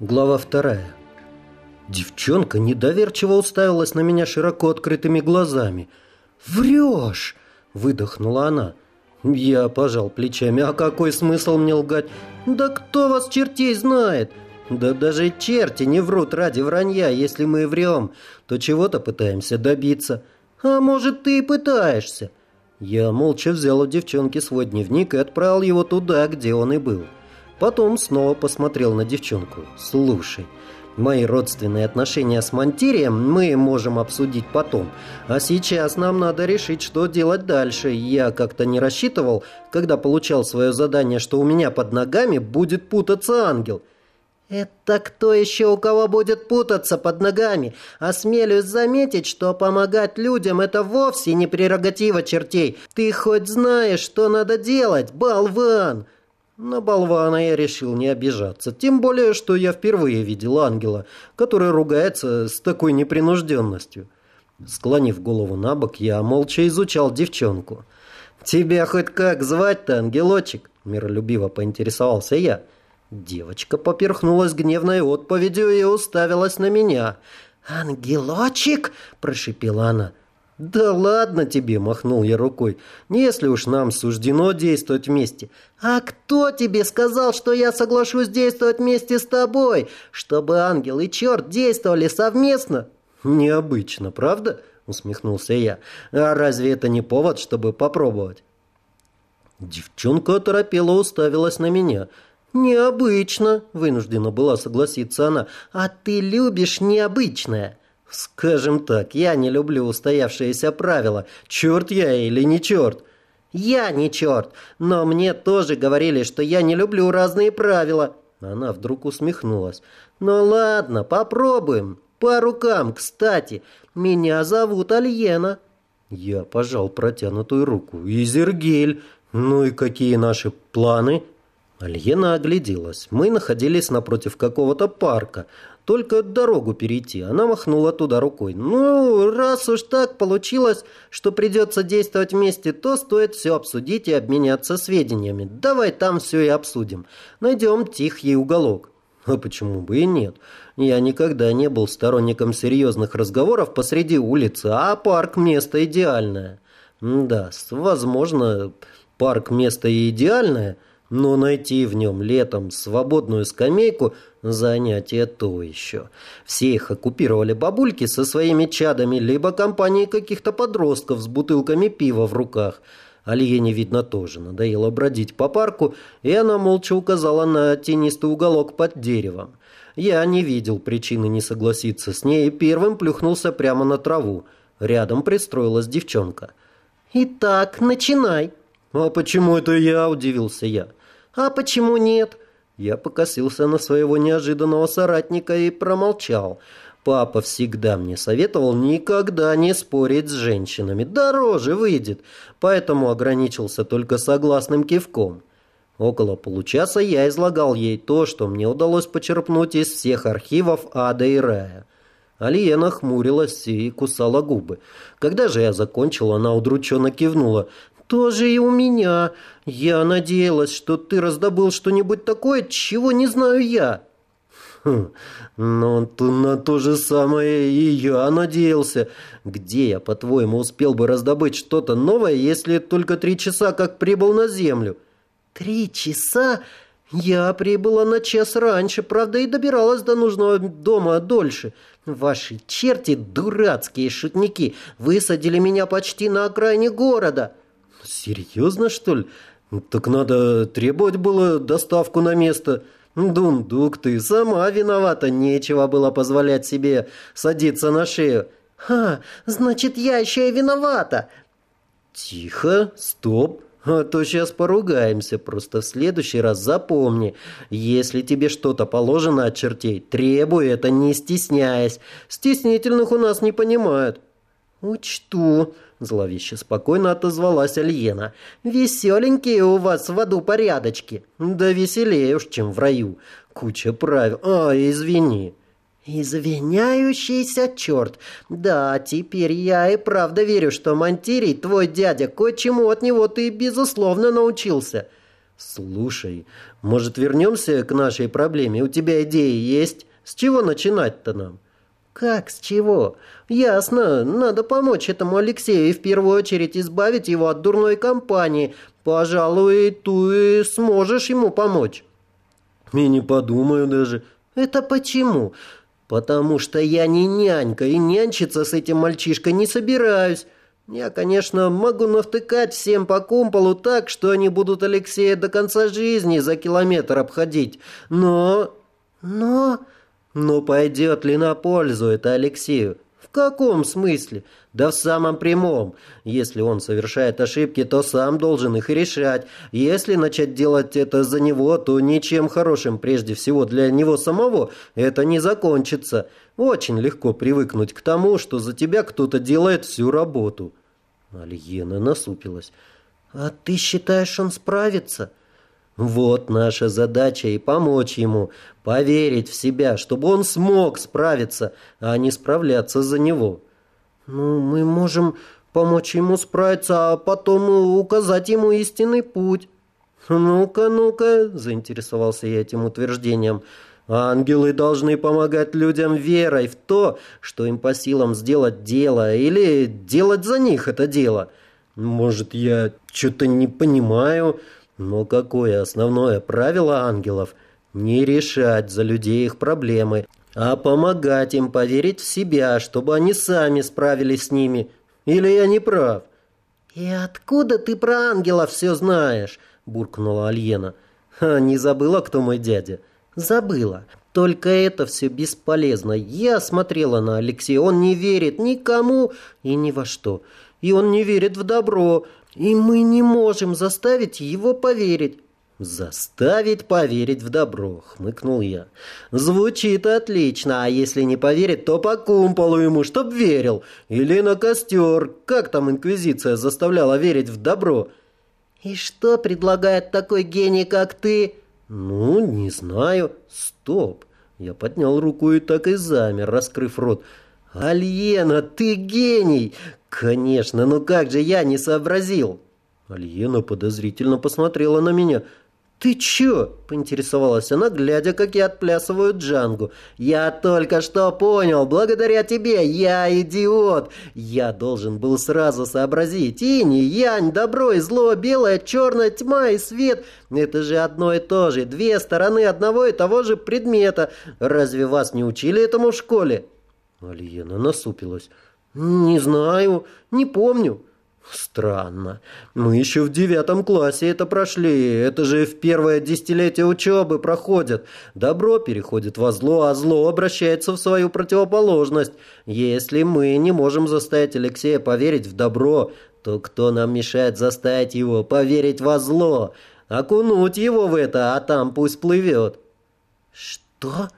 Глава вторая. Девчонка недоверчиво уставилась на меня широко открытыми глазами. «Врешь!» – выдохнула она. Я пожал плечами. «А какой смысл мне лгать? Да кто вас чертей знает? Да даже черти не врут ради вранья. Если мы врем, то чего-то пытаемся добиться. А может, ты и пытаешься?» Я молча взял у девчонки свой дневник и отправил его туда, где он и был. Потом снова посмотрел на девчонку. «Слушай, мои родственные отношения с Монтирием мы можем обсудить потом. А сейчас нам надо решить, что делать дальше. Я как-то не рассчитывал, когда получал свое задание, что у меня под ногами будет путаться ангел». «Это кто еще у кого будет путаться под ногами? Осмелюсь заметить, что помогать людям – это вовсе не прерогатива чертей. Ты хоть знаешь, что надо делать, болван!» На болвана я решил не обижаться, тем более, что я впервые видел ангела, который ругается с такой непринужденностью. Склонив голову на бок, я молча изучал девчонку. «Тебя хоть как звать-то, ангелочек?» – миролюбиво поинтересовался я. Девочка поперхнулась гневной отповедью и уставилась на меня. «Ангелочек?» – прошипела она. «Да ладно тебе!» – махнул я рукой. «Если уж нам суждено действовать вместе». «А кто тебе сказал, что я соглашусь действовать вместе с тобой? Чтобы ангел и черт действовали совместно?» «Необычно, правда?» – усмехнулся я. «А разве это не повод, чтобы попробовать?» Девчонка оторопела уставилась на меня. «Необычно», – вынуждена была согласиться она. «А ты любишь необычное». Скажем так, я не люблю устоявшиеся правила. Черт я или не черт? Я не черт, но мне тоже говорили, что я не люблю разные правила. Она вдруг усмехнулась. Ну ладно, попробуем. По рукам, кстати. Меня зовут Альена. Я пожал протянутую руку. Изергель. Ну и какие наши планы? Альена огляделась. Мы находились напротив какого-то парка. Только дорогу перейти. Она махнула туда рукой. «Ну, раз уж так получилось, что придется действовать вместе, то стоит все обсудить и обменяться сведениями. Давай там все и обсудим. Найдем тихий уголок». А почему бы и нет? Я никогда не был сторонником серьезных разговоров посреди улицы, а парк – место идеальное. Да, возможно, парк – место и идеальное – но найти в нем летом свободную скамейку – занятие то еще. Все их оккупировали бабульки со своими чадами, либо компании каких-то подростков с бутылками пива в руках. Альене, видно, тоже надоело бродить по парку, и она молча указала на тенистый уголок под деревом. Я не видел причины не согласиться с ней и первым плюхнулся прямо на траву. Рядом пристроилась девчонка. «Итак, начинай», «А почему это я?» – удивился я. «А почему нет?» Я покосился на своего неожиданного соратника и промолчал. Папа всегда мне советовал никогда не спорить с женщинами. Дороже выйдет. Поэтому ограничился только согласным кивком. Около получаса я излагал ей то, что мне удалось почерпнуть из всех архивов ада и рая. Алия нахмурилась и кусала губы. Когда же я закончил, она удрученно кивнула тоже и у меня. Я надеялась, что ты раздобыл что-нибудь такое, чего не знаю я». Хм, но то, на то же самое и я надеялся. Где я, по-твоему, успел бы раздобыть что-то новое, если только три часа как прибыл на Землю? Три часа? Я прибыла на час раньше, правда, и добиралась до нужного дома дольше. Ваши черти, дурацкие шутники, высадили меня почти на окраине города. Серьезно, что ли? Так надо требовать было доставку на место. Дундук, ты сама виновата, нечего было позволять себе садиться на шею. Ха, значит, я еще и виновата. Тихо, стоп. А то сейчас поругаемся, просто в следующий раз запомни. Если тебе что-то положено от чертей, требуй это, не стесняясь. Стеснительных у нас не понимают. Учту. Зловеще спокойно отозвалась Альена. «Веселенькие у вас в аду порядочки. Да веселее уж, чем в раю. Куча правил. А, извини». «Извиняющийся черт! Да, теперь я и правда верю, что Монтирий, твой дядя, кое-чему от него ты, безусловно, научился». Слушай, может вернемся к нашей проблеме? У тебя идеи есть? С чего начинать-то нам? «Как? С чего? Ясно. Надо помочь этому Алексею и в первую очередь избавить его от дурной компании. Пожалуй, ты сможешь ему помочь». «И не подумаю даже». «Это почему?» «Потому что я не нянька и нянчиться с этим мальчишкой не собираюсь. Я, конечно, могу навтыкать всем по кумполу так, что они будут Алексея до конца жизни за километр обходить. Но... но...» Но пойдет ли на пользу это Алексею? В каком смысле? Да в самом прямом. Если он совершает ошибки, то сам должен их решать. Если начать делать это за него, то ничем хорошим прежде всего для него самого это не закончится. Очень легко привыкнуть к тому, что за тебя кто-то делает всю работу. Альена насупилась. «А ты считаешь, он справится?» Вот наша задача и помочь ему, поверить в себя, чтобы он смог справиться, а не справляться за него. Ну, мы можем помочь ему справиться, а потом указать ему истинный путь. Ну-ка, ну-ка, заинтересовался я этим утверждением. Ангелы должны помогать людям верой в то, что им по силам сделать дело, или делать за них это дело. Может, я что-то не понимаю, но какое основное правило ангелов? Не решать за людей их проблемы, а помогать им поверить в себя, чтобы они сами справились с ними. Или я не прав? «И откуда ты про ангелов все знаешь?» – буркнула Альена. «Ха, не забыла, кто мой дядя?» «Забыла. Только это все бесполезно. Я смотрела на Алексея. Он не верит никому и ни во что. И он не верит в добро. И мы не можем заставить его поверить. «Заставить поверить в добро», — хмыкнул я. «Звучит отлично, а если не поверит, то по кумполу ему, чтоб верил. Или на костер, как там Инквизиция заставляла верить в добро». «И что предлагает такой гений, как ты?» «Ну, не знаю. Стоп». Я поднял руку и так и замер, раскрыв рот. «Альена, ты гений! «Конечно, ну как же я не сообразил?» Альена подозрительно посмотрела на меня. «Ты чё?» – поинтересовалась она, глядя, как я отплясываю джангу. «Я только что понял, благодаря тебе, я идиот! Я должен был сразу сообразить. Инь, янь, добро и зло, белое, черное, тьма и свет – это же одно и то же, две стороны одного и того же предмета. Разве вас не учили этому в школе?» Альена насупилась. «Не знаю, не помню». «Странно. Мы еще в девятом классе это прошли. Это же в первое десятилетие учебы проходит. Добро переходит во зло, а зло обращается в свою противоположность. Если мы не можем заставить Алексея поверить в добро, то кто нам мешает заставить его поверить во зло? Окунуть его в это, а там пусть плывет». «Что?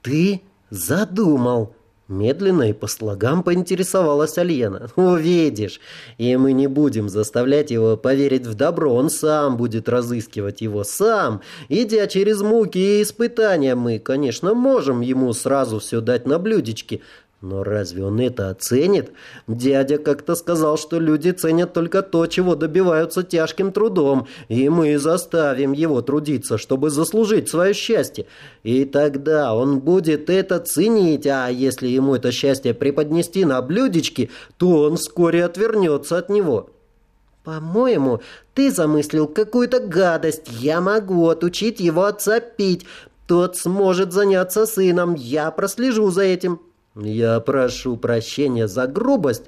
Ты задумал?» Медленно и по слогам поинтересовалась Альена. «Увидишь, и мы не будем заставлять его поверить в добро, он сам будет разыскивать его, сам, идя через муки и испытания. Мы, конечно, можем ему сразу все дать на блюдечке, но разве он это оценит? Дядя как-то сказал, что люди ценят только то, чего добиваются тяжким трудом, и мы заставим его трудиться, чтобы заслужить свое счастье. И тогда он будет это ценить, а если ему это счастье преподнести на блюдечке, то он вскоре отвернется от него. «По-моему, ты замыслил какую-то гадость. Я могу отучить его отца пить. Тот сможет заняться сыном. Я прослежу за этим». «Я прошу прощения за грубость,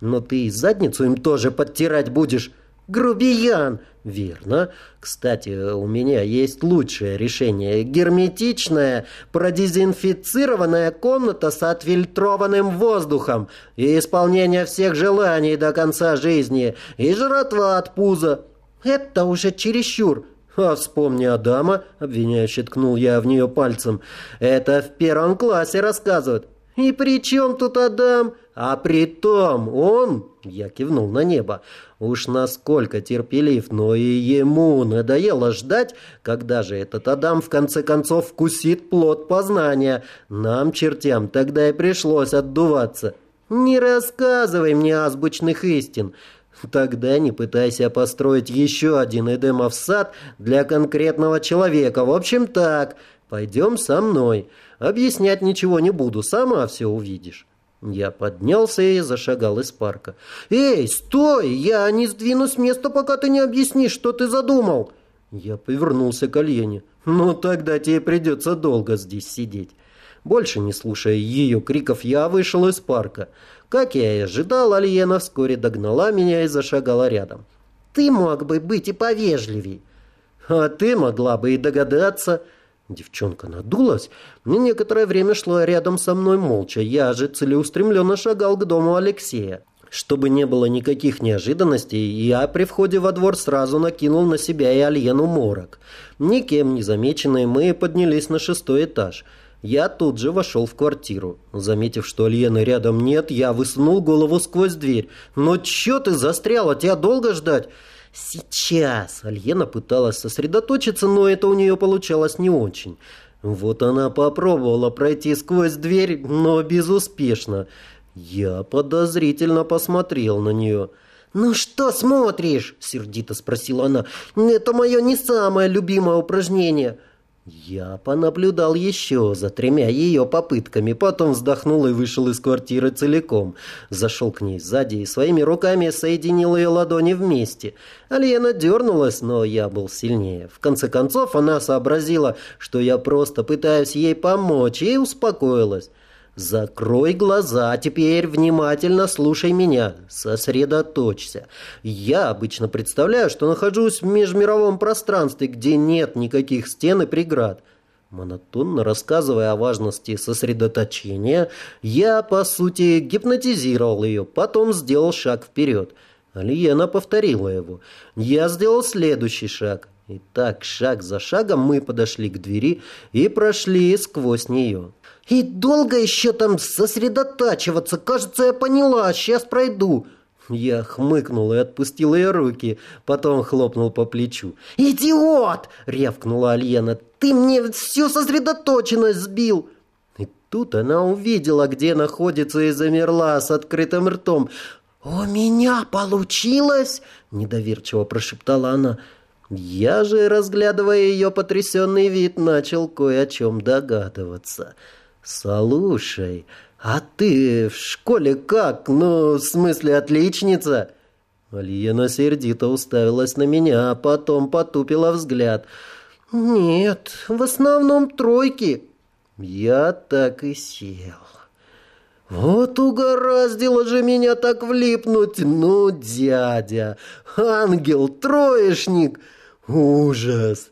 но ты и задницу им тоже подтирать будешь. Грубиян!» «Верно. Кстати, у меня есть лучшее решение. Герметичная, продезинфицированная комната с отфильтрованным воздухом и исполнение всех желаний до конца жизни, и жратва от пуза. Это уже чересчур». «А вспомни Адама», — обвиняюще ткнул я в нее пальцем. «Это в первом классе рассказывают. «И при чем тут Адам? А при том он...» Я кивнул на небо. Уж насколько терпелив, но и ему надоело ждать, когда же этот Адам в конце концов вкусит плод познания. Нам, чертям, тогда и пришлось отдуваться. «Не рассказывай мне азбучных истин. Тогда не пытайся построить еще один Эдемов сад для конкретного человека. В общем так, пойдем со мной. Объяснять ничего не буду, сама все увидишь. Я поднялся и зашагал из парка. «Эй, стой! Я не сдвинусь с места, пока ты не объяснишь, что ты задумал!» Я повернулся к Альене. «Ну, тогда тебе придется долго здесь сидеть». Больше не слушая ее криков, я вышел из парка. Как я и ожидал, Альена вскоре догнала меня и зашагала рядом. «Ты мог бы быть и повежливей». «А ты могла бы и догадаться». Девчонка надулась. Мне некоторое время шла рядом со мной молча. Я же целеустремленно шагал к дому Алексея. Чтобы не было никаких неожиданностей, я при входе во двор сразу накинул на себя и Альену морок. Никем не замеченные мы поднялись на шестой этаж. Я тут же вошел в квартиру. Заметив, что Альены рядом нет, я высунул голову сквозь дверь. «Но чё ты застряла? Тебя долго ждать?» «Сейчас!» Альена пыталась сосредоточиться, но это у нее получалось не очень. Вот она попробовала пройти сквозь дверь, но безуспешно. Я подозрительно посмотрел на нее. «Ну что смотришь?» – сердито спросила она. «Это мое не самое любимое упражнение». Я понаблюдал еще за тремя ее попытками, потом вздохнул и вышел из квартиры целиком. Зашел к ней сзади и своими руками соединил ее ладони вместе. Алена дернулась, но я был сильнее. В конце концов она сообразила, что я просто пытаюсь ей помочь, и успокоилась. Закрой глаза, теперь внимательно слушай меня, сосредоточься. Я обычно представляю, что нахожусь в межмировом пространстве, где нет никаких стен и преград. Монотонно рассказывая о важности сосредоточения, я, по сути, гипнотизировал ее, потом сделал шаг вперед. Алиена повторила его. Я сделал следующий шаг. И так, шаг за шагом, мы подошли к двери и прошли сквозь нее. И долго еще там сосредотачиваться? Кажется, я поняла, сейчас пройду». Я хмыкнул и отпустил ее руки, потом хлопнул по плечу. «Идиот!» — рявкнула Альена. «Ты мне всю сосредоточенность сбил!» И тут она увидела, где находится, и замерла с открытым ртом. «У меня получилось!» — недоверчиво прошептала она. Я же, разглядывая ее потрясенный вид, начал кое о чем догадываться. «Слушай, а ты в школе как? Ну, в смысле, отличница?» Альена сердито уставилась на меня, а потом потупила взгляд. «Нет, в основном тройки». Я так и сел. «Вот угораздило же меня так влипнуть! Ну, дядя! Ангел-троечник! Ужас!»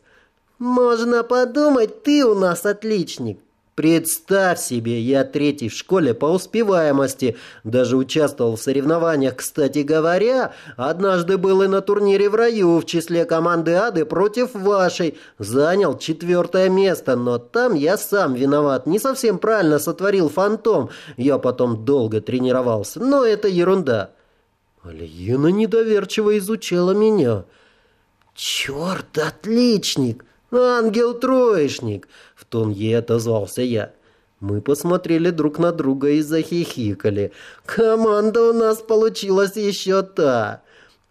«Можно подумать, ты у нас отличник!» Представь себе, я третий в школе по успеваемости. Даже участвовал в соревнованиях, кстати говоря. Однажды был и на турнире в раю в числе команды Ады против вашей. Занял четвертое место, но там я сам виноват. Не совсем правильно сотворил фантом. Я потом долго тренировался, но это ерунда. Алиена недоверчиво изучала меня. «Черт, отличник!» «Ангел-троечник!» — ей отозвался я. Мы посмотрели друг на друга и захихикали. «Команда у нас получилась еще та!»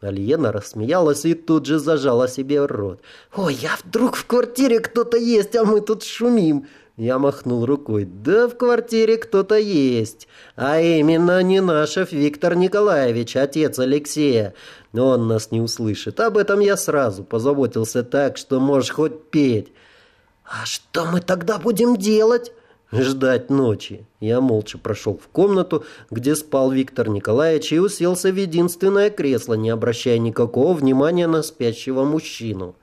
Альена рассмеялась и тут же зажала себе рот. «Ой, а вдруг в квартире кто-то есть, а мы тут шумим?» Я махнул рукой. «Да в квартире кто-то есть. А именно не Ненашев Виктор Николаевич, отец Алексея. Но он нас не услышит. Об этом я сразу позаботился так, что можешь хоть петь». «А что мы тогда будем делать?» «Ждать ночи». Я молча прошел в комнату, где спал Виктор Николаевич, и уселся в единственное кресло, не обращая никакого внимания на спящего мужчину.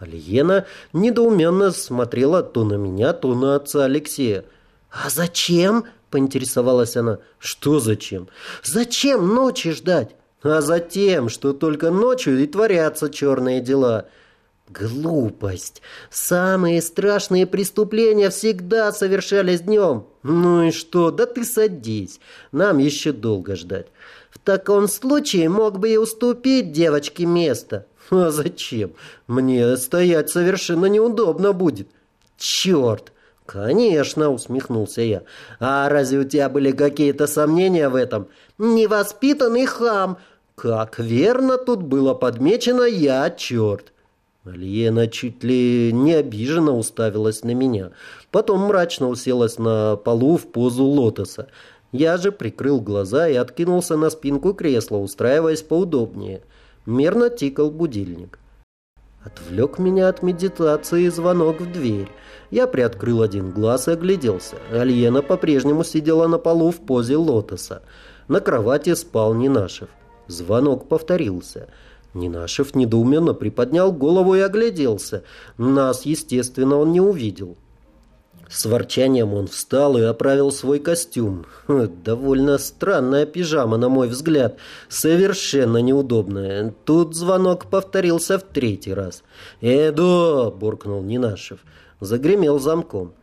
Алиена недоуменно смотрела то на меня, то на отца Алексея. «А зачем?» – поинтересовалась она. «Что зачем?» «Зачем ночи ждать?» «А затем, что только ночью и творятся черные дела». Глупость. Самые страшные преступления всегда совершались днем. Ну и что? Да ты садись. Нам еще долго ждать. В таком случае мог бы и уступить девочке место. А зачем? Мне стоять совершенно неудобно будет. Черт! Конечно, усмехнулся я. А разве у тебя были какие-то сомнения в этом? Невоспитанный хам. Как верно тут было подмечено «я черт». Альена чуть ли не обиженно уставилась на меня. Потом мрачно уселась на полу в позу лотоса. Я же прикрыл глаза и откинулся на спинку кресла, устраиваясь поудобнее. Мерно тикал будильник. Отвлек меня от медитации звонок в дверь. Я приоткрыл один глаз и огляделся. Альена по-прежнему сидела на полу в позе лотоса. На кровати спал Нинашев. Звонок повторился. Нинашев недоуменно приподнял голову и огляделся. Нас, естественно, он не увидел. С ворчанием он встал и оправил свой костюм. Довольно странная пижама, на мой взгляд. Совершенно неудобная. Тут звонок повторился в третий раз. «Эду!» – буркнул Нинашев. Загремел замком.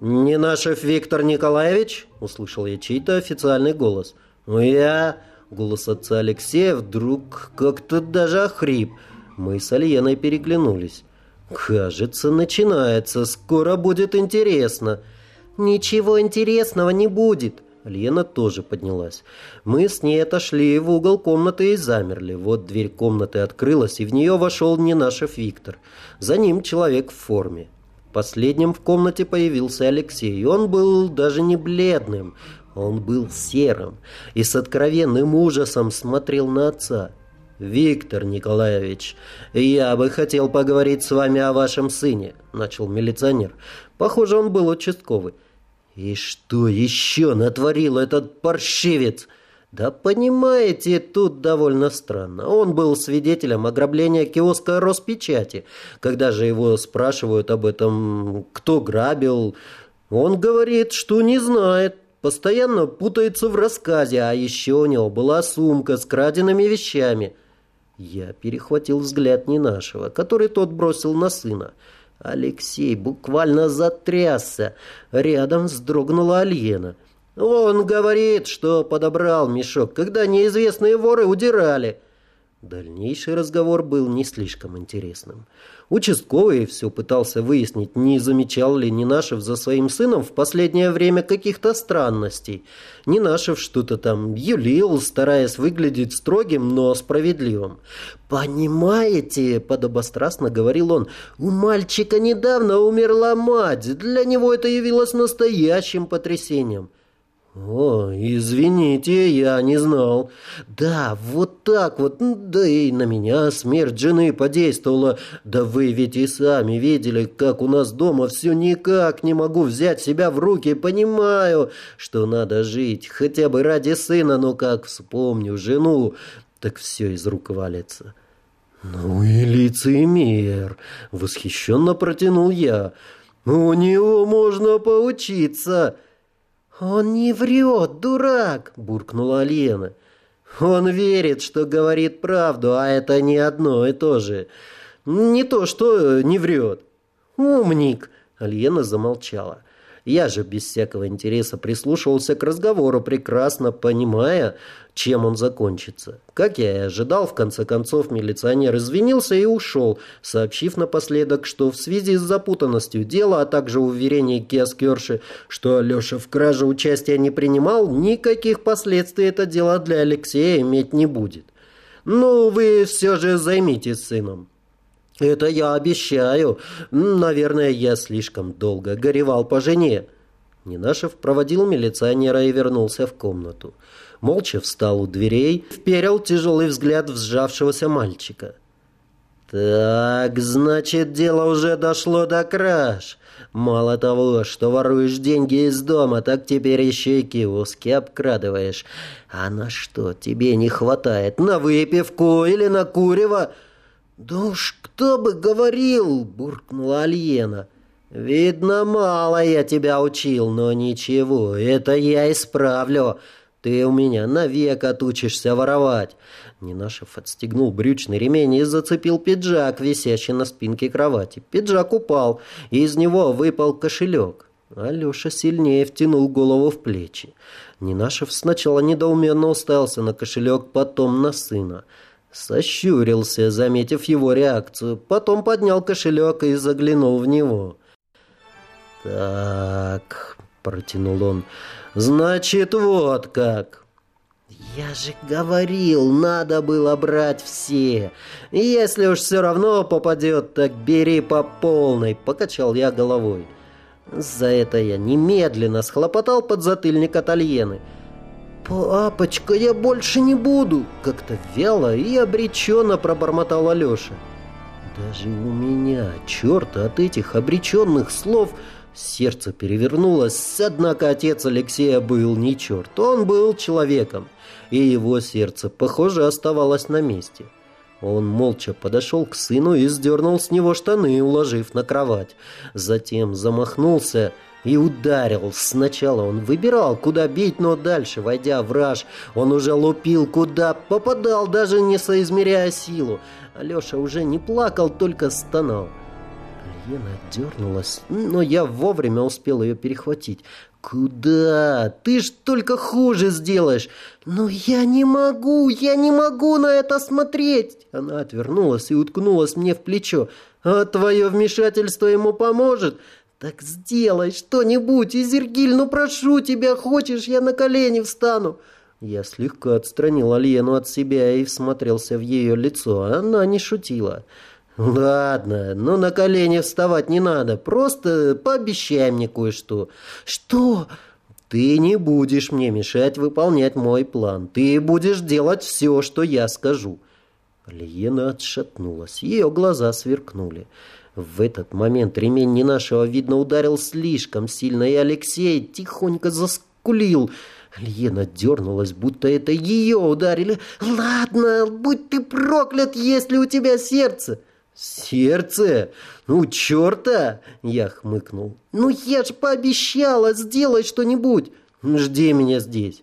«Нинашев Виктор Николаевич?» – услышал я чей-то официальный голос. «Я...» – голос отца Алексея вдруг как-то даже охрип. Мы с Альеной переглянулись. «Кажется, начинается. Скоро будет интересно». «Ничего интересного не будет». Лена тоже поднялась. Мы с ней отошли в угол комнаты и замерли. Вот дверь комнаты открылась, и в нее вошел не наш Виктор. За ним человек в форме. Последним в комнате появился Алексей. Он был даже не бледным, он был серым и с откровенным ужасом смотрел на отца. «Виктор Николаевич, я бы хотел поговорить с вами о вашем сыне», — начал милиционер. Похоже, он был участковый. «И что еще натворил этот паршивец?» «Да понимаете, тут довольно странно. Он был свидетелем ограбления киоска Роспечати. Когда же его спрашивают об этом, кто грабил, он говорит, что не знает, постоянно путается в рассказе, а еще у него была сумка с краденными вещами». Я перехватил взгляд не нашего, который тот бросил на сына. Алексей буквально затрясся. Рядом вздрогнула Альена. «Он говорит, что подобрал мешок, когда неизвестные воры удирали». Дальнейший разговор был не слишком интересным. Участковый все пытался выяснить, не замечал ли Нинашев за своим сыном в последнее время каких-то странностей. Нинашев что-то там юлил, стараясь выглядеть строгим, но справедливым. «Понимаете», — подобострастно говорил он, — «у мальчика недавно умерла мать. Для него это явилось настоящим потрясением». «О, извините, я не знал. Да, вот так вот, да и на меня смерть жены подействовала. Да вы ведь и сами видели, как у нас дома все никак не могу взять себя в руки. Понимаю, что надо жить, хотя бы ради сына, но как вспомню жену, так все из рук валится». «Ну и лицемер!» — восхищенно протянул я. «У него можно поучиться!» «Он не врет, дурак!» – буркнула Лена. «Он верит, что говорит правду, а это не одно и то же. Не то, что не врет». «Умник!» – Альена замолчала. Я же без всякого интереса прислушивался к разговору, прекрасно понимая, чем он закончится. Как я и ожидал, в конце концов милиционер извинился и ушел, сообщив напоследок, что в связи с запутанностью дела, а также уверение киоскерши, что Алеша в краже участия не принимал, никаких последствий это дело для Алексея иметь не будет. «Ну, вы все же займитесь сыном». «Это я обещаю. Наверное, я слишком долго горевал по жене». Нинашев проводил милиционера и вернулся в комнату. Молча встал у дверей, вперил тяжелый взгляд в сжавшегося мальчика. «Так, значит, дело уже дошло до краж. Мало того, что воруешь деньги из дома, так теперь еще и киоски обкрадываешь. А на что тебе не хватает? На выпивку или на курево?» «Да уж кто бы говорил!» — буркнула Альена. «Видно, мало я тебя учил, но ничего, это я исправлю. Ты у меня навек отучишься воровать». Нинашев отстегнул брючный ремень и зацепил пиджак, висящий на спинке кровати. Пиджак упал, и из него выпал кошелек. Алеша сильнее втянул голову в плечи. Нинашев сначала недоуменно уставился на кошелек, потом на сына. Сощурился, заметив его реакцию, потом поднял кошелек и заглянул в него. «Так», — протянул он, — «значит, вот как». «Я же говорил, надо было брать все. Если уж все равно попадет, так бери по полной», — покачал я головой. За это я немедленно схлопотал подзатыльник от Альены. «Папочка, я больше не буду!» — как-то вяло и обреченно пробормотал Алеша. Даже у меня, черт, от этих обреченных слов сердце перевернулось, однако отец Алексея был не черт, он был человеком и его сердце, похоже, оставалось на месте. Он молча подошел к сыну и сдернул с него штаны, уложив на кровать. Затем замахнулся и ударил. Сначала он выбирал, куда бить, но дальше, войдя в раж, он уже лупил, куда попадал, даже не соизмеряя силу. Алеша уже не плакал, только стонал. Лена дернулась, но я вовремя успел ее перехватить. «Куда? Ты ж только хуже сделаешь!» «Но я не могу, я не могу на это смотреть!» Она отвернулась и уткнулась мне в плечо. «А твое вмешательство ему поможет?» «Так сделай что-нибудь, Изергиль, ну прошу тебя, хочешь, я на колени встану!» Я слегка отстранил Альену от себя и всмотрелся в ее лицо. Она не шутила. «Ладно, но на колени вставать не надо. Просто пообещай мне кое-что». «Что?» «Ты не будешь мне мешать выполнять мой план. Ты будешь делать все, что я скажу». Лиена отшатнулась. Ее глаза сверкнули. В этот момент ремень не нашего, видно, ударил слишком сильно, и Алексей тихонько заскулил. Лена дернулась, будто это ее ударили. «Ладно, будь ты проклят, если у тебя сердце!» «Сердце? Ну, черта!» — я хмыкнул. «Ну, я же пообещала сделать что-нибудь! Жди меня здесь!»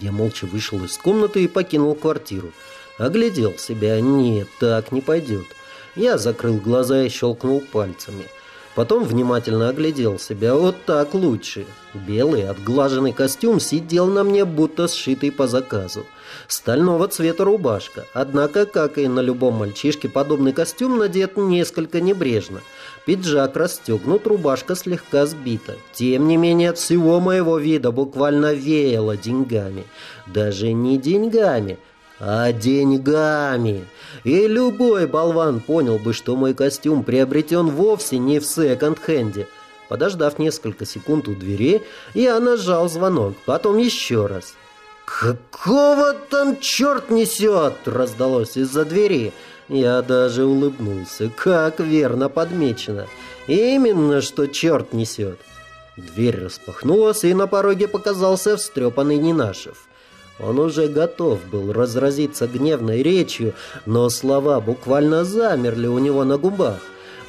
Я молча вышел из комнаты и покинул квартиру. Оглядел себя. Нет, так не пойдет. Я закрыл глаза и щелкнул пальцами. Потом внимательно оглядел себя. Вот так лучше. Белый отглаженный костюм сидел на мне, будто сшитый по заказу. Стального цвета рубашка. Однако, как и на любом мальчишке, подобный костюм надет несколько небрежно. Пиджак расстегнут, рубашка слегка сбита. Тем не менее, от всего моего вида буквально веяло деньгами. Даже не деньгами, а деньгами. И любой болван понял бы, что мой костюм приобретен вовсе не в секонд-хенде. Подождав несколько секунд у двери, я нажал звонок, потом еще раз. «Какого там черт несет?» — раздалось из-за двери. Я даже улыбнулся. Как верно подмечено. Именно, что черт несет. Дверь распахнулась, и на пороге показался встрепанный Нинашев. Он уже готов был разразиться гневной речью, но слова буквально замерли у него на губах.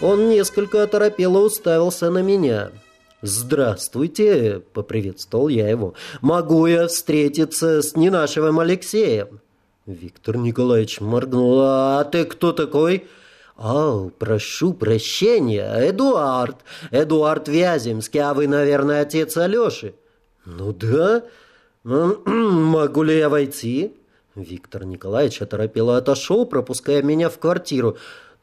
Он несколько оторопело уставился на меня. «Здравствуйте!» — поприветствовал я его. «Могу я встретиться с ненашевым Алексеем?» Виктор Николаевич моргнул. «А ты кто такой?» «О, прошу прощения, Эдуард. Эдуард Вяземский, а вы, наверное, отец Алеши?» «Ну да. Могу ли я войти?» Виктор Николаевич оторопело отошел, пропуская меня в квартиру.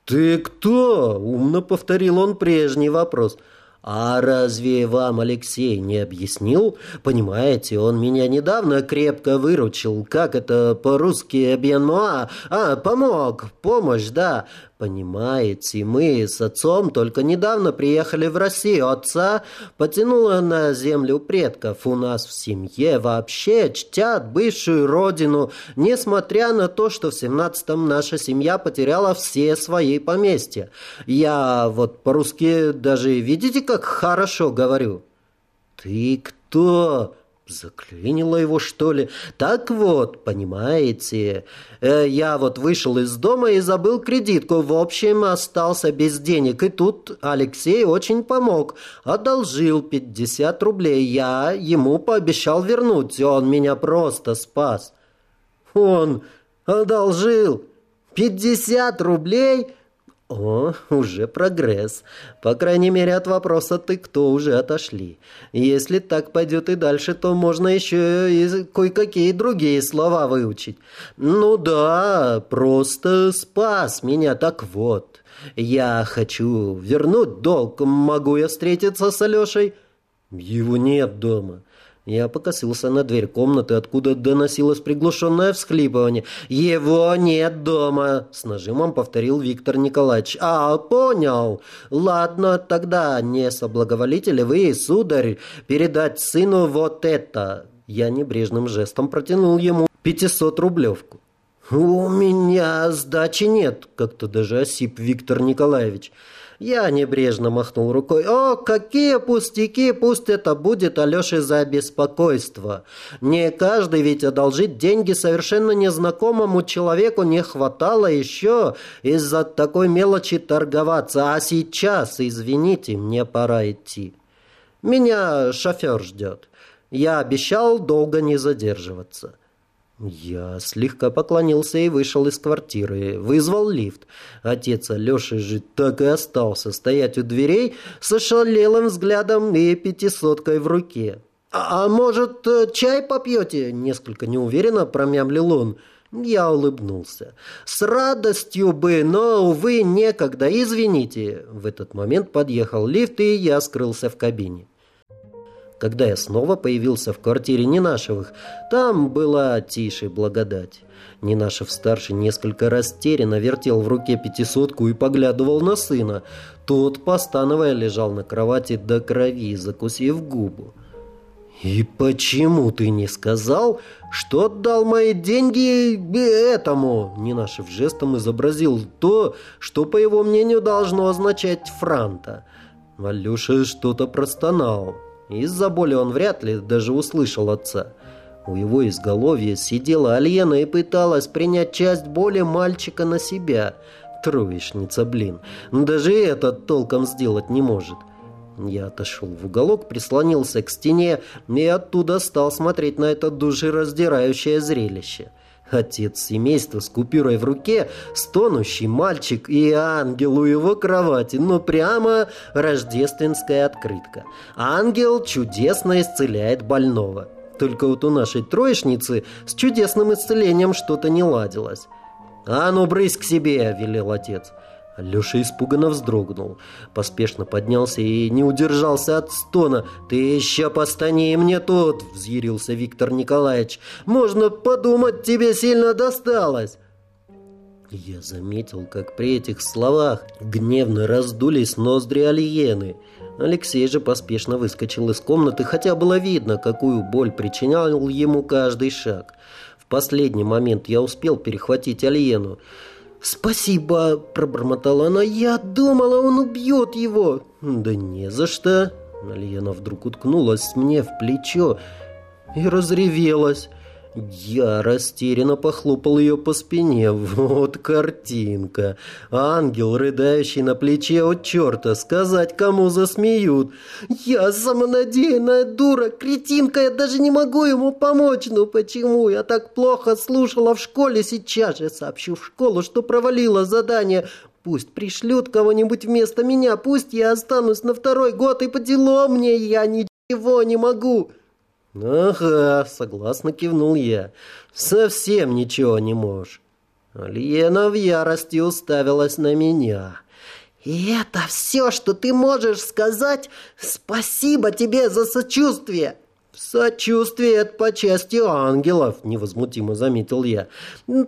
«Ты кто?» — умно повторил он прежний вопрос. «А разве вам Алексей не объяснил? Понимаете, он меня недавно крепко выручил. Как это по-русски «бьенмуа»? А, помог, помощь, да. Понимаете, мы с отцом только недавно приехали в Россию. Отца потянуло на землю предков. У нас в семье вообще чтят бывшую родину, несмотря на то, что в семнадцатом наша семья потеряла все свои поместья. Я вот по-русски даже, видите, как хорошо говорю? «Ты кто?» Заклинило его, что ли? Так вот, понимаете, э, я вот вышел из дома и забыл кредитку. В общем, остался без денег. И тут Алексей очень помог. Одолжил 50 рублей. Я ему пообещал вернуть. Он меня просто спас. Он одолжил 50 рублей? О, уже прогресс. По крайней мере, от вопроса «ты кто» уже отошли. Если так пойдет и дальше, то можно еще и кое-какие другие слова выучить. Ну да, просто спас меня. Так вот, я хочу вернуть долг. Могу я встретиться с Алешей? Его нет дома. Я покосился на дверь комнаты, откуда доносилось приглушенное всхлипывание. «Его нет дома!» — с нажимом повторил Виктор Николаевич. «А, понял. Ладно, тогда не соблаговолите ли вы, сударь, передать сыну вот это?» Я небрежным жестом протянул ему пятисот-рублевку. «У меня сдачи нет», — как-то даже осип Виктор Николаевич. Я небрежно махнул рукой. «О, какие пустяки! Пусть это будет Алёше за беспокойство. Не каждый ведь одолжить деньги совершенно незнакомому человеку не хватало еще из-за такой мелочи торговаться. А сейчас, извините, мне пора идти. Меня шофер ждет. Я обещал долго не задерживаться». Я слегка поклонился и вышел из квартиры. Вызвал лифт. Отец Алеши же так и остался стоять у дверей с ошалелым взглядом и пятисоткой в руке. «А, а может, э, чай попьете?» Несколько неуверенно промямлил он. Я улыбнулся. «С радостью бы, но, увы, некогда, извините». В этот момент подъехал лифт, и я скрылся в кабине. Когда я снова появился в квартире Нинашевых, там была тише благодать. Нинашев-старший несколько растерянно вертел в руке пятисотку и поглядывал на сына. Тот, постановая, лежал на кровати до крови, закусив губу. «И почему ты не сказал, что отдал мои деньги этому?» Нинашев жестом изобразил то, что, по его мнению, должно означать «франта». Алеша что-то простонал. Из-за боли он вряд ли даже услышал отца. У его изголовья сидела Альена и пыталась принять часть боли мальчика на себя. Троечница, блин. Даже это толком сделать не может. Я отошел в уголок, прислонился к стене и оттуда стал смотреть на это душераздирающее зрелище. Отец семейства с купюрой в руке, стонущий мальчик и ангел у его кровати. Ну, прямо рождественская открытка. Ангел чудесно исцеляет больного. Только вот у нашей троечницы с чудесным исцелением что-то не ладилось. «А ну, брысь к себе!» – велел отец. Леша испуганно вздрогнул, поспешно поднялся и не удержался от стона. «Ты еще постани мне тут!» – взъярился Виктор Николаевич. «Можно подумать, тебе сильно досталось!» Я заметил, как при этих словах гневно раздулись ноздри Алиены. Алексей же поспешно выскочил из комнаты, хотя было видно, какую боль причинял ему каждый шаг. В последний момент я успел перехватить Алиену. «Спасибо», — пробормотала она. «Я думала, он убьет его». «Да не за что». Альена вдруг уткнулась мне в плечо и разревелась. Я растерянно похлопал ее по спине. Вот картинка. Ангел, рыдающий на плече от черта. Сказать, кому засмеют. Я самонадеянная дура, кретинка. Я даже не могу ему помочь. Ну почему? Я так плохо слушала в школе. Сейчас же сообщу в школу, что провалила задание. Пусть пришлют кого-нибудь вместо меня. Пусть я останусь на второй год и по делу мне. Я ничего не могу. «Ага», — согласно кивнул я. «Совсем ничего не можешь». Лена в ярости уставилась на меня. «И это все, что ты можешь сказать? Спасибо тебе за сочувствие!» «Сочувствие — это по части ангелов», — невозмутимо заметил я.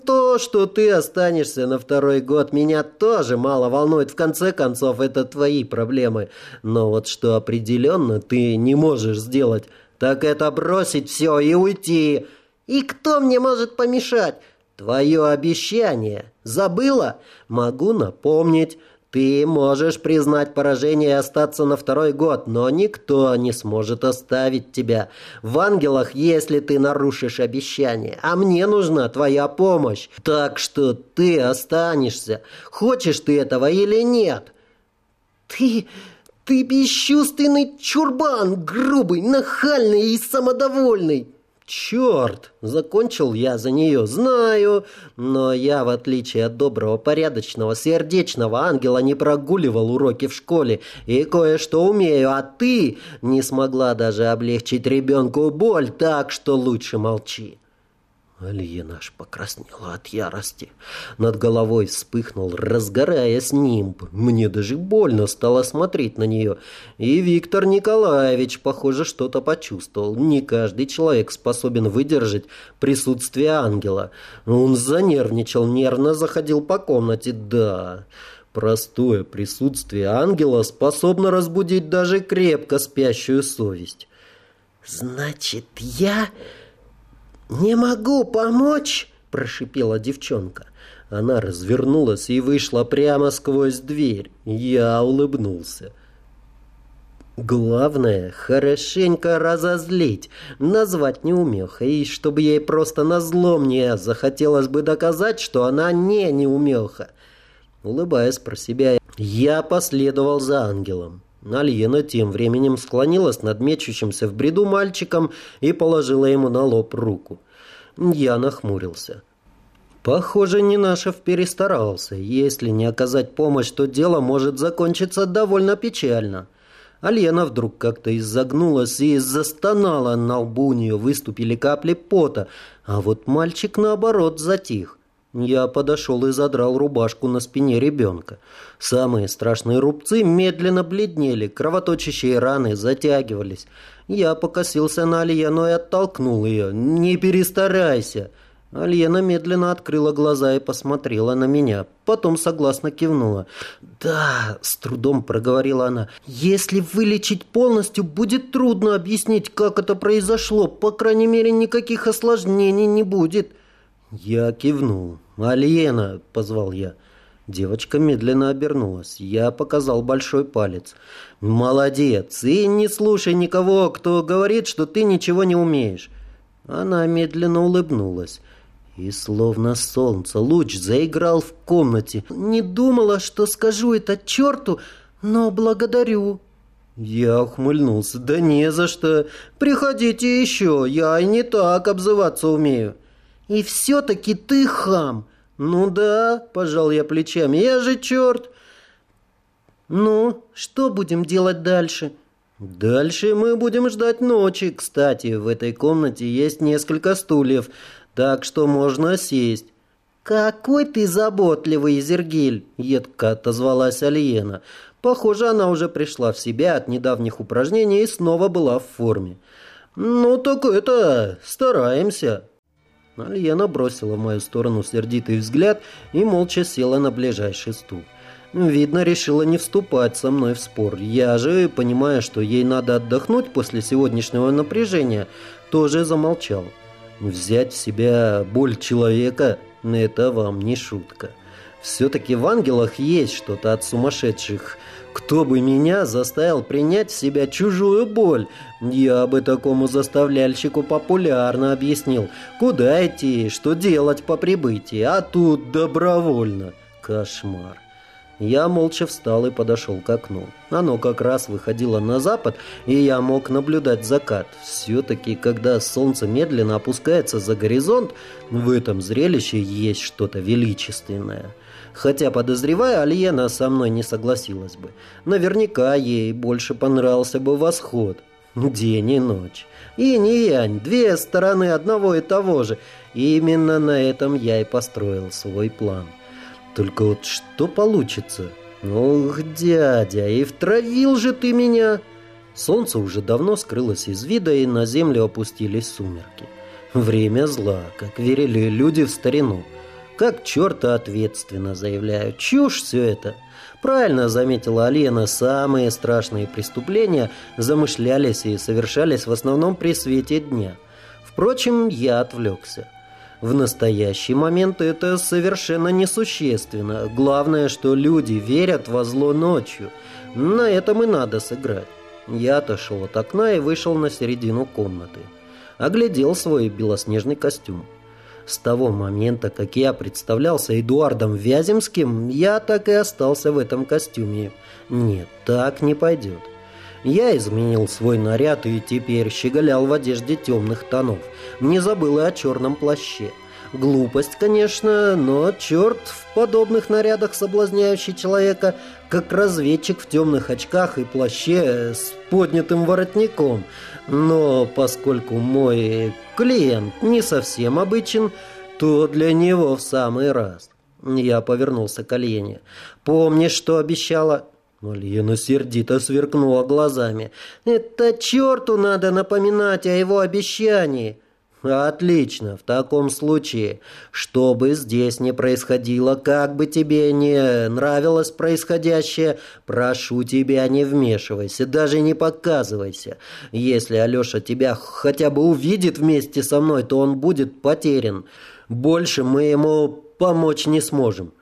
«То, что ты останешься на второй год, меня тоже мало волнует. В конце концов, это твои проблемы. Но вот что определенно ты не можешь сделать, так это бросить все и уйти. И кто мне может помешать? Твое обещание. Забыла? Могу напомнить. Ты можешь признать поражение и остаться на второй год, но никто не сможет оставить тебя. В ангелах, если ты нарушишь обещание, а мне нужна твоя помощь. Так что ты останешься. Хочешь ты этого или нет? Ты... Ты бесчувственный чурбан, грубый, нахальный и самодовольный. Черт, закончил я за нее, знаю, но я, в отличие от доброго, порядочного, сердечного ангела, не прогуливал уроки в школе и кое-что умею, а ты не смогла даже облегчить ребенку боль, так что лучше молчи. Алиена аж покраснела от ярости. Над головой вспыхнул, разгораясь нимб. Мне даже больно стало смотреть на нее. И Виктор Николаевич, похоже, что-то почувствовал. Не каждый человек способен выдержать присутствие ангела. Он занервничал, нервно заходил по комнате. Да, простое присутствие ангела способно разбудить даже крепко спящую совесть. «Значит, я...» «Не могу помочь!» – прошипела девчонка. Она развернулась и вышла прямо сквозь дверь. Я улыбнулся. Главное, хорошенько разозлить, назвать неумехой, и чтобы ей просто назло мне захотелось бы доказать, что она не неумеха. Улыбаясь про себя, я последовал за ангелом. Альена тем временем склонилась над мечущимся в бреду мальчиком и положила ему на лоб руку. Я нахмурился. Похоже, Нинашев перестарался. Если не оказать помощь, то дело может закончиться довольно печально. Альена вдруг как-то изогнулась и застонала, на лбу у нее выступили капли пота, а вот мальчик, наоборот, затих. Я подошел и задрал рубашку на спине ребенка. Самые страшные рубцы медленно бледнели, кровоточащие раны затягивались. Я покосился на Альену и оттолкнул ее. «Не перестарайся!» Альена медленно открыла глаза и посмотрела на меня. Потом согласно кивнула. «Да», — с трудом проговорила она, — «если вылечить полностью, будет трудно объяснить, как это произошло. По крайней мере, никаких осложнений не будет». Я кивнул. «Альена!» — позвал я. Девочка медленно обернулась. Я показал большой палец. «Молодец! И не слушай никого, кто говорит, что ты ничего не умеешь!» Она медленно улыбнулась. И словно солнце, луч заиграл в комнате. «Не думала, что скажу это черту, но благодарю!» Я ухмыльнулся. «Да не за что! Приходите еще, я и не так обзываться умею!» «И все-таки ты хам!» «Ну да», – пожал я плечами, – «я же черт». «Ну, что будем делать дальше?» «Дальше мы будем ждать ночи. Кстати, в этой комнате есть несколько стульев, так что можно сесть». «Какой ты заботливый, Зергиль!» — едко отозвалась Алиена. Похоже, она уже пришла в себя от недавних упражнений и снова была в форме. «Ну так это... стараемся». Альена бросила в мою сторону сердитый взгляд и молча села на ближайший стул. Видно, решила не вступать со мной в спор. Я же, понимая, что ей надо отдохнуть после сегодняшнего напряжения, тоже замолчал. Взять в себя боль человека – это вам не шутка. Все-таки в ангелах есть что-то от сумасшедших – кто бы меня заставил принять в себя чужую боль? Я бы такому заставляльщику популярно объяснил, куда идти, что делать по прибытии, а тут добровольно. Кошмар. Я молча встал и подошел к окну. Оно как раз выходило на запад, и я мог наблюдать закат. Все-таки, когда солнце медленно опускается за горизонт, в этом зрелище есть что-то величественное. Хотя, подозревая, Альена со мной не согласилась бы. Наверняка ей больше понравился бы восход. День и ночь. И не янь, две стороны одного и того же. И именно на этом я и построил свой план. Только вот что получится? Ох, дядя, и втравил же ты меня! Солнце уже давно скрылось из вида, и на землю опустились сумерки. Время зла, как верили люди в старину. Как черта ответственно заявляю. Чушь все это. Правильно заметила Алена, самые страшные преступления замышлялись и совершались в основном при свете дня. Впрочем, я отвлекся. В настоящий момент это совершенно несущественно. Главное, что люди верят во зло ночью. На этом и надо сыграть. Я отошел от окна и вышел на середину комнаты. Оглядел свой белоснежный костюм. С того момента, как я представлялся Эдуардом Вяземским, я так и остался в этом костюме. Нет, так не пойдет. Я изменил свой наряд и теперь щеголял в одежде темных тонов. Не забыл и о черном плаще. Глупость, конечно, но черт в подобных нарядах, соблазняющий человека, как разведчик в темных очках и плаще с поднятым воротником. Но поскольку мой клиент не совсем обычен, то для него в самый раз. Я повернулся к Альене. «Помнишь, что обещала?» Альена сердито сверкнула глазами. «Это черту надо напоминать о его обещании!» «Отлично. В таком случае, что бы здесь ни происходило, как бы тебе не нравилось происходящее, прошу тебя, не вмешивайся, даже не показывайся. Если Алеша тебя хотя бы увидит вместе со мной, то он будет потерян. Больше мы ему помочь не сможем».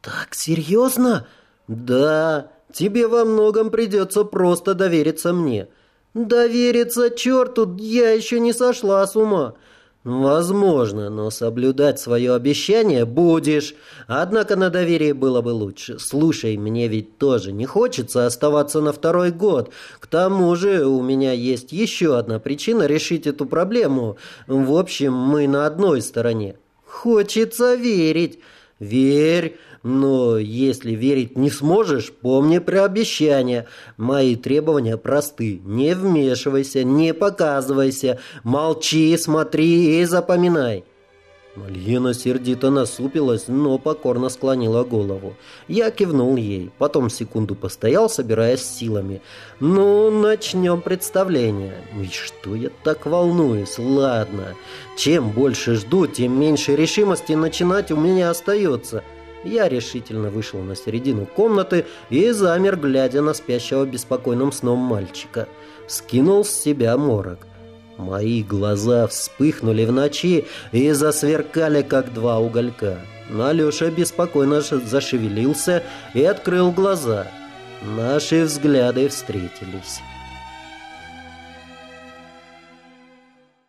«Так серьезно?» «Да, тебе во многом придется просто довериться мне». «Довериться черту я еще не сошла с ума». «Возможно, но соблюдать свое обещание будешь. Однако на доверие было бы лучше. Слушай, мне ведь тоже не хочется оставаться на второй год. К тому же у меня есть еще одна причина решить эту проблему. В общем, мы на одной стороне». «Хочется верить». «Верь, но если верить не сможешь, помни про обещания. Мои требования просты. Не вмешивайся, не показывайся. Молчи, смотри и запоминай». Мальена сердито насупилась, но покорно склонила голову. Я кивнул ей, потом секунду постоял, собираясь силами. «Ну, начнем представление. И что я так волнуюсь? Ладно. Чем больше жду, тем меньше решимости начинать у меня остается». Я решительно вышел на середину комнаты и замер, глядя на спящего беспокойным сном мальчика. Скинул с себя морок. Мои глаза вспыхнули в ночи и засверкали, как два уголька. Алеша беспокойно зашевелился и открыл глаза. Наши взгляды встретились.